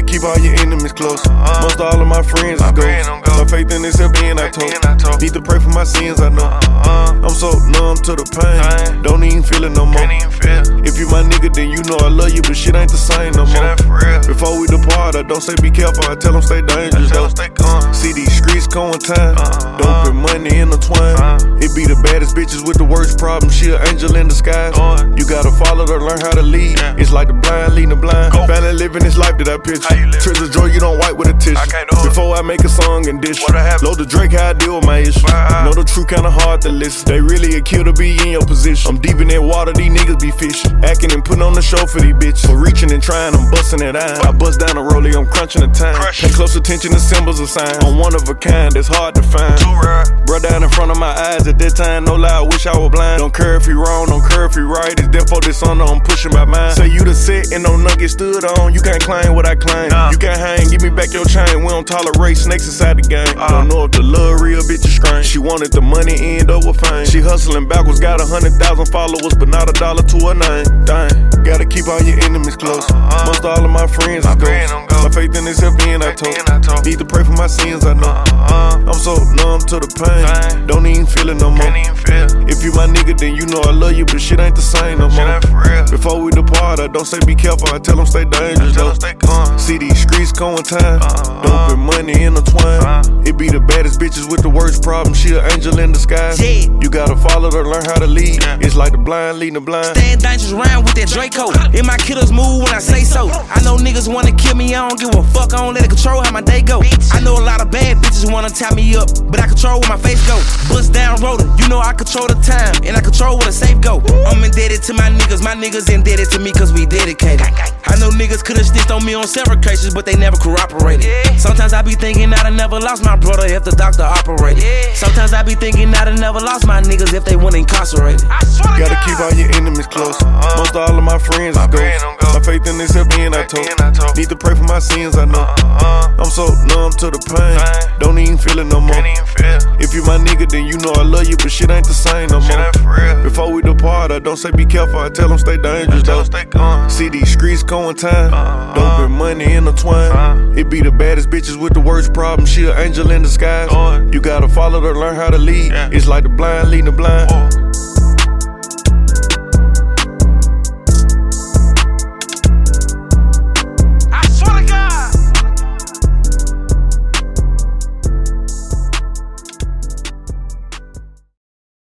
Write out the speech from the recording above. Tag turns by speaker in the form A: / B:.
A: Gotta keep all your enemies close. Most all of my friends is
B: friend don't
A: ghosts.
B: go.
A: My faith in this told.
B: being I told.
A: Need to pray for my sins, I know.
B: Uh-uh.
A: I'm so numb to the pain.
B: Pain.
A: Don't even feel it no more.
B: Can't even feel.
A: If you my nigga, then you know I love you, but shit ain't the same no
B: Shit
A: more. Before we depart, I don't say be careful, I tell them stay dangerous though.
B: stay.
A: See these streets going time,
B: Uh-uh.
A: dope and money intertwined. Uh-huh. Bitches with the worst problems. She an angel in disguise.
B: Lord.
A: You gotta follow her, learn how to lead.
B: Yeah.
A: It's like the blind leading the blind.
B: Go.
A: Living this life that I picture.
B: How you live?
A: Tears of joy you don't wipe with a tissue.
B: I can't.
A: Before I make a song and dish. Load the Drake how I deal with my issue.
B: Wow.
A: Know the truth kinda hard to listen. They really a kill to be in your position. I'm deep in that water, these niggas be fishing. Acting and putting on the show for these bitches. For reaching and trying, I'm busting it out. I bust down the rollie, I'm crunching the time.
B: Crush.
A: Pay close attention to symbols of signs. I'm one of a kind, that's hard to find. Bro down in front of my eyes at that time, no lie, I wish I was blind. Don't care if you wrong, don't care if you right. It's death for this honor, I'm pushing my mind. Say you the set and no nugget stood on. You can't claim what I claim.
B: Nah.
A: You can't hang, give me back your chain. We don't tolerate snakes inside the game.
B: Uh.
A: Don't know if the love real bitch is strange. She wanted the money, end up with fame. She hustling backwards, got a hundred thousand followers, but not a dollar to her name. Dang, gotta keep all your enemies close.
B: Uh-uh.
A: Most all of my friends
B: My
A: is ghosts. My faith in this I told.
B: I told.
A: Need to pray for my sins, I know.
B: Uh-uh.
A: So numb to the pain. Don't even feel it no more.
B: Can't even feel.
A: If you my nigga, then you know I love you, but shit ain't the same no more.
B: ain't for real.
A: Before we depart, I don't say be careful, I tell them stay dangerous
B: Tell
A: though.
B: us stay gone.
A: See these streets going time,
B: Uh-uh.
A: dope and money intertwined.
B: Uh-uh.
A: It be the baddest bitches with the worst problems. She an angel in disguise.
C: Yeah.
A: You gotta follow her, learn how to lead.
B: Yeah.
A: It's like the blind leading the blind.
C: Staying dangerous round with that Draco. In my killers move when I say so. I know niggas wanna kill me, I don't give a fuck, I don't let it control how my day go. I know a lot of bad bitches wanna tie me up, but I control where my face go. Bust down roller, you know I control the time, and I control where the safe go. I'm indebted to my niggas, my niggas indebted to me cause we dedicated. I know niggas could've snitched on me on several cases, but they never cooperated. Sometimes I be thinking I'd have never lost my brother if the doctor operated. Sometimes I be thinking I'd have never lost my niggas if they went incarcerated.
A: You gotta keep all your enemies close.
B: Uh-uh.
A: Most all of my friends
B: My
A: is
B: friend
A: ghosts.
B: don't go.
A: My faith in this being I told.
B: being I told.
A: Need to pray for my sins, I know.
B: Uh-uh.
A: I'm so numb to the pain.
B: Pain.
A: Don't even feel it no more.
B: Can't even feel.
A: If you my nigga, then you know I love you, but shit ain't the same no more.
B: ain't for real.
A: Before we depart, I don't say be careful, I tell them stay dangerous though.
B: stay.
A: See these streets going time,
B: Uh-uh.
A: dope and money intertwined.
B: Uh-uh.
A: It be the baddest bitches with the worst problems. She an angel in disguise.
B: Lord.
A: You gotta follow to learn how to lead.
B: Yeah.
A: It's like the blind leading the blind.